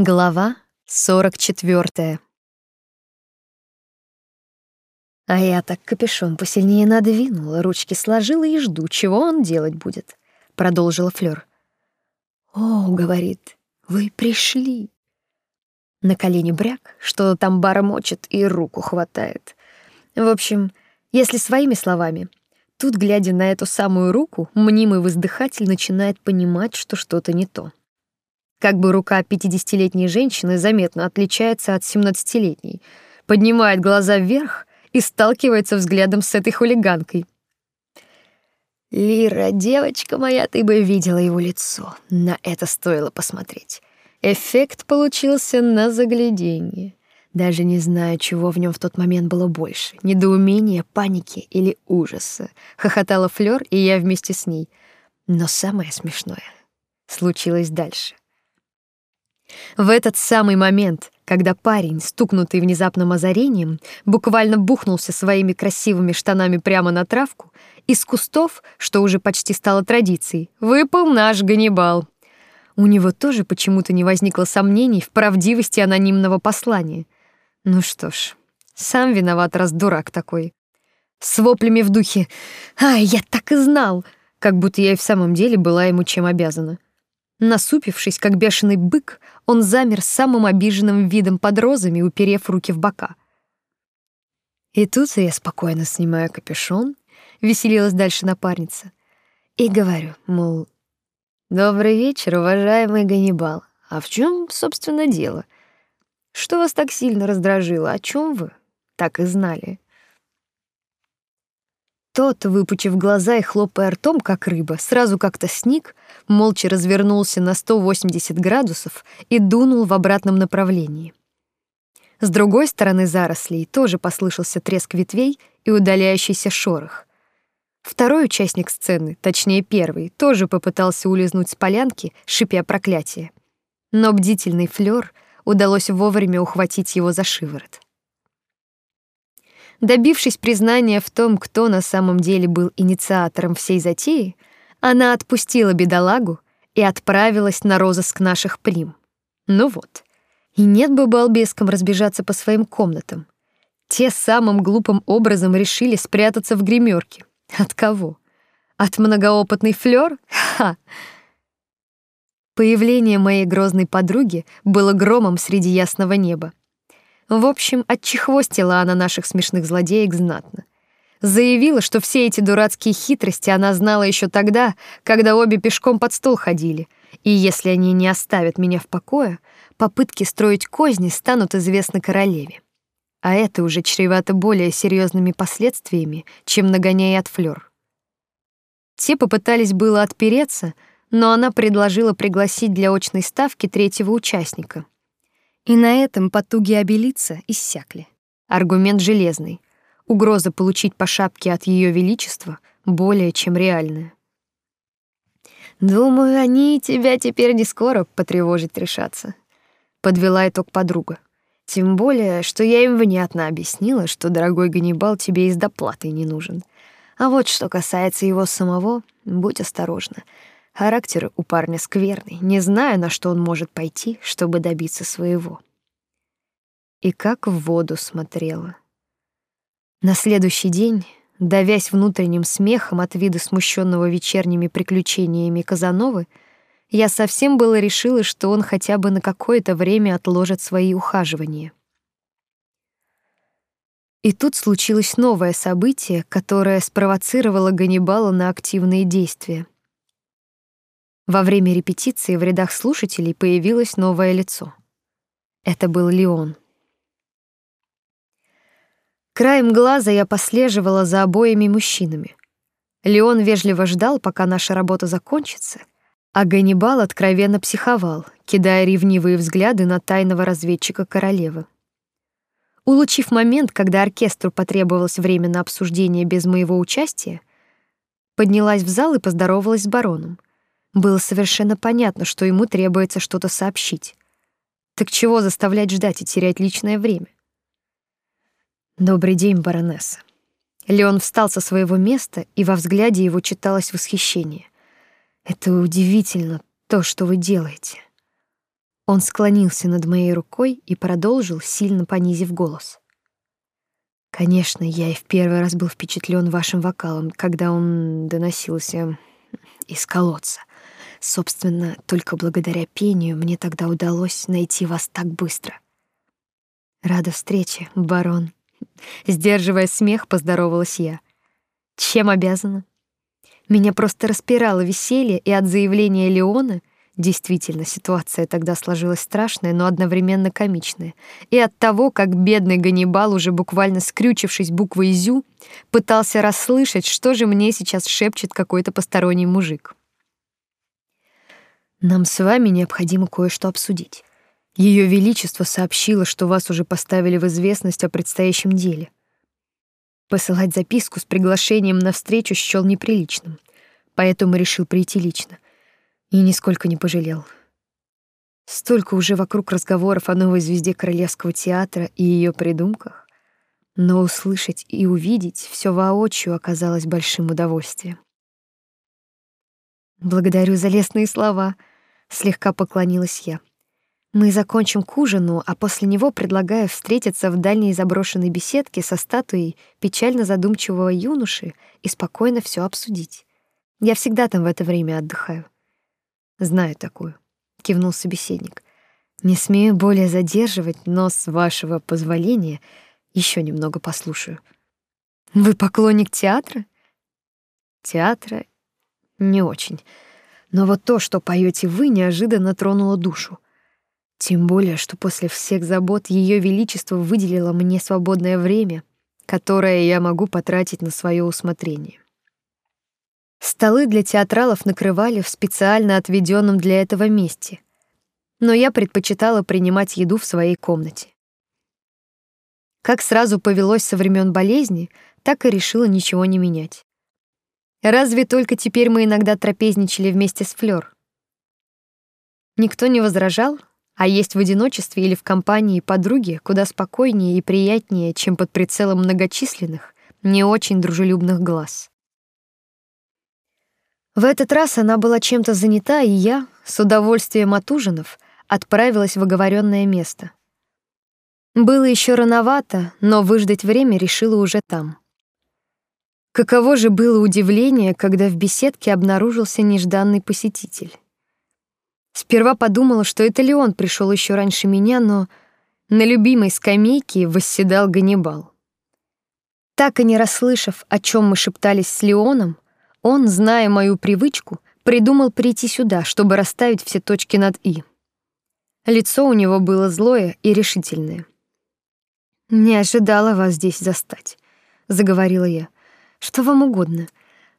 Глава 44. А я так капюшон посильнее надвинула, ручки сложила и жду, чего он делать будет, продолжила Флёр. О, говорит, вы пришли. На колени бряк, что там бормочет и руку хватает. В общем, если своими словами, тут глядя на эту самую руку, мнимый воздыхатель начинает понимать, что что-то не то. Как бы рука пятидесятилетней женщины заметно отличается от семнадцатилетней, поднимает глаза вверх и сталкивается взглядом с этой хулиганкой. Лира, девочка моя, ты бы видела его лицо. На это стоило посмотреть. Эффект получился на загляденье. Даже не знаю, чего в нем в тот момент было больше: недоумения, паники или ужаса. Хохотала Флёр, и я вместе с ней. Но самое смешное случилось дальше. В этот самый момент, когда парень, стукнутый внезапным озарением, буквально бухнулся своими красивыми штанами прямо на травку, из кустов, что уже почти стало традицией, выпал наш Ганнибал. У него тоже почему-то не возникло сомнений в правдивости анонимного послания. Ну что ж, сам виноват, раз дурак такой. С воплями в духе «Ай, я так и знал!» как будто я и в самом деле была ему чем обязана. Насупившись, как бешеный бык, он замер с самым обиженным видом под розами, уперев руки в бока. И тут я спокойно снимаю капюшон, веселилась дальше напарница, и говорю, мол, «Добрый вечер, уважаемый Ганнибал. А в чем, собственно, дело? Что вас так сильно раздражило? О чем вы так и знали?» Тот, выпучив глаза и хлопая ртом, как рыба, сразу как-то сник, молча развернулся на 180 градусов и дунул в обратном направлении. С другой стороны зарослей тоже послышался треск ветвей и удаляющийся шорох. Второй участник сцены, точнее первый, тоже попытался улизнуть с полянки, шипя проклятие. Но бдительный Флёр удалось вовремя ухватить его за шиворот. Добившись признания в том, кто на самом деле был инициатором всей затеи, она отпустила бедолагу и отправилась на розыск наших прим. Ну вот. И нет бы балбескам разбежаться по своим комнатам. Те самым глупым образом решили спрятаться в гримерке. От кого? От многоопытной Флёр? Ха! Появление моей грозной подруги было громом среди ясного неба. В общем, отчехвостила она наших смешных злодеек знатно. Заявила, что все эти дурацкие хитрости она знала еще тогда, когда обе пешком под стол ходили, и если они не оставят меня в покое, попытки строить козни станут известны королеве. А это уже чревато более серьезными последствиями, чем нагоняя от флёр. Те попытались было отпереться, но она предложила пригласить для очной ставки третьего участника — и на этом потуги обелиться иссякли. Аргумент железный. Угроза получить по шапке от Ее Величества более чем реальная. «Думаю, они тебя теперь не скоро потревожить решатся», — подвела итог подруга. «Тем более, что я им внятно объяснила, что дорогой Ганнибал тебе из доплаты не нужен. А вот что касается его самого, будь осторожна. Характер у парня скверный, не знаю, на что он может пойти, чтобы добиться своего. И как в воду смотрела. На следующий день, давясь внутренним смехом от вида смущенного вечерними приключениями Казановы, я совсем было решила, что он хотя бы на какое-то время отложит свои ухаживания. И тут случилось новое событие, которое спровоцировало Ганнибала на активные действия — во время репетиции в рядах слушателей появилось новое лицо. Это был Леон. Краем глаза я послеживала за обоими мужчинами. Леон вежливо ждал, пока наша работа закончится, а Ганнибал откровенно психовал, кидая ревнивые взгляды на тайного разведчика королевы. Улучив момент, когда оркестру потребовалось время на обсуждение без моего участия, поднялась в зал и поздоровалась с бароном. Было совершенно понятно, что ему требуется что-то сообщить. Так чего заставлять ждать и терять личное время? Добрый день, баронесса. Леон встал со своего места, и во взгляде его читалось восхищение. Это удивительно то, что вы делаете. Он склонился над моей рукой и продолжил, сильно понизив голос. Конечно, я и в первый раз был впечатлен вашим вокалом, когда он доносился из колодца. Собственно, только благодаря пению мне тогда удалось найти вас так быстро. Рада встрече, барон. Сдерживая смех, поздоровалась я. Чем обязана? Меня просто распирало веселье и от заявления Леона, Действительно, ситуация тогда сложилась страшная, но одновременно комичная. И от того, как бедный Ганнибал, уже буквально скрючившись буквой «зю», пытался расслышать, что же мне сейчас шепчет какой-то посторонний мужик. «Нам с вами необходимо кое-что обсудить. Ее Величество сообщило, что вас уже поставили в известность о предстоящем деле. Посылать записку с приглашением на встречу счёл неприличным, поэтому решил прийти лично» и нисколько не пожалел. Столько уже вокруг разговоров о новой звезде Королевского театра и ее придумках, но услышать и увидеть все воочию оказалось большим удовольствием. Благодарю за лестные слова, слегка поклонилась я. Мы закончим к ужину, а после него предлагаю встретиться в дальней заброшенной беседке со статуей печально задумчивого юноши и спокойно все обсудить. Я всегда там в это время отдыхаю. Знаю такую, кивнул собеседник. Не смею более задерживать, но с вашего позволения еще немного послушаю. Вы поклонник театра? Театра не очень. Но вот то, что поете вы, неожиданно тронуло душу. Тем более, что после всех забот Ее Величество выделило мне свободное время, которое я могу потратить на свое усмотрение. Столы для театралов накрывали в специально отведенном для этого месте, но я предпочитала принимать еду в своей комнате. Как сразу повелось со времен болезни, так и решила ничего не менять. Разве только теперь мы иногда трапезничали вместе с Флёр. Никто не возражал, а есть в одиночестве или в компании подруги куда спокойнее и приятнее, чем под прицелом многочисленных, не очень дружелюбных глаз. В этот раз она была чем-то занята, и я, с удовольствием от ужинов, отправилась в оговоренное место. Было еще рановато, но выждать время решила уже там. Каково же было удивление, когда в беседке обнаружился нежданный посетитель. Сперва подумала, что это Леон пришел еще раньше меня, но на любимой скамейке восседал Ганнибал. Так и не расслышав, о чем мы шептались с Леоном, он, зная мою привычку, придумал прийти сюда, чтобы расставить все точки над «и». Лицо у него было злое и решительное. «Не ожидала вас здесь застать», — заговорила я. «Что вам угодно?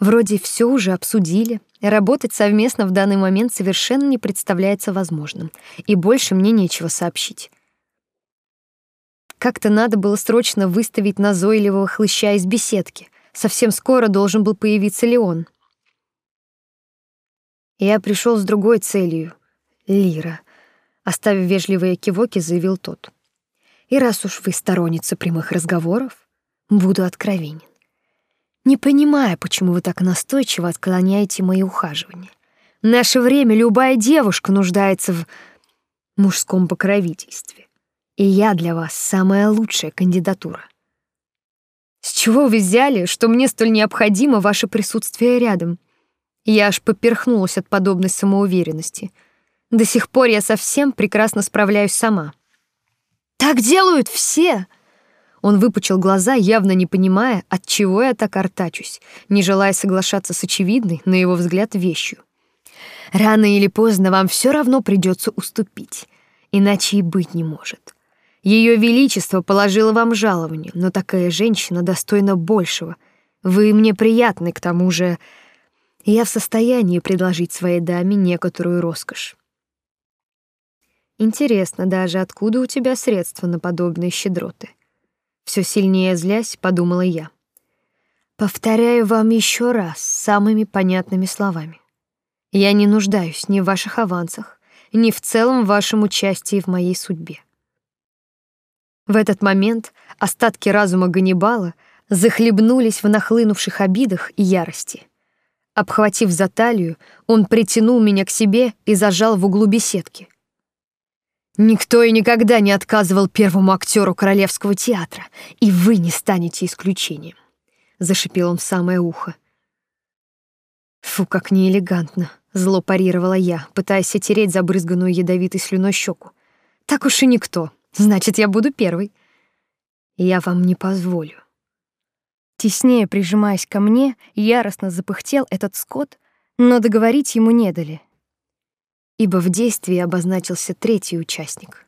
Вроде все уже обсудили. Работать совместно в данный момент совершенно не представляется возможным, и больше мне нечего сообщить. Как-то надо было срочно выставить назойливого хлыща из беседки, Совсем скоро должен был появиться Леон. Я пришел с другой целью — Лира. Оставив вежливые кивоки, заявил тот. И раз уж вы сторонница прямых разговоров, буду откровенен. Не понимаю, почему вы так настойчиво отклоняете мои ухаживания. В наше время любая девушка нуждается в мужском покровительстве. И я для вас самая лучшая кандидатура. С чего вы взяли, что мне столь необходимо ваше присутствие рядом? Я аж поперхнулась от подобной самоуверенности. До сих пор я совсем прекрасно справляюсь сама. Так делают все. Он выпучил глаза, явно не понимая, от чего я так артачусь, не желая соглашаться с очевидной, на его взгляд, вещью. Рано или поздно вам все равно придется уступить, иначе и быть не может. Ее величество положило вам жалование, но такая женщина достойна большего. Вы мне приятны, к тому же я в состоянии предложить своей даме некоторую роскошь. Интересно даже, откуда у тебя средства на подобные щедроты. Все сильнее злясь, подумала я. Повторяю вам еще раз самыми понятными словами. Я не нуждаюсь ни в ваших авансах, ни в целом в вашем участии в моей судьбе. В этот момент остатки разума Ганнибала захлебнулись в нахлынувших обидах и ярости. Обхватив за талию, он притянул меня к себе и зажал в углу беседки. Никто и никогда не отказывал первому актеру Королевского театра, и вы не станете исключением. Зашипел он в самое ухо. Фу, как неэлегантно, зло парировала я, пытаясь отереть забрызганную ядовитой слюной щеку. Так уж и никто. Значит, я буду первой. Я вам не позволю. Теснее прижимаясь ко мне, яростно запыхтел этот скот, но договорить ему не дали ибо в действии обозначился третий участник.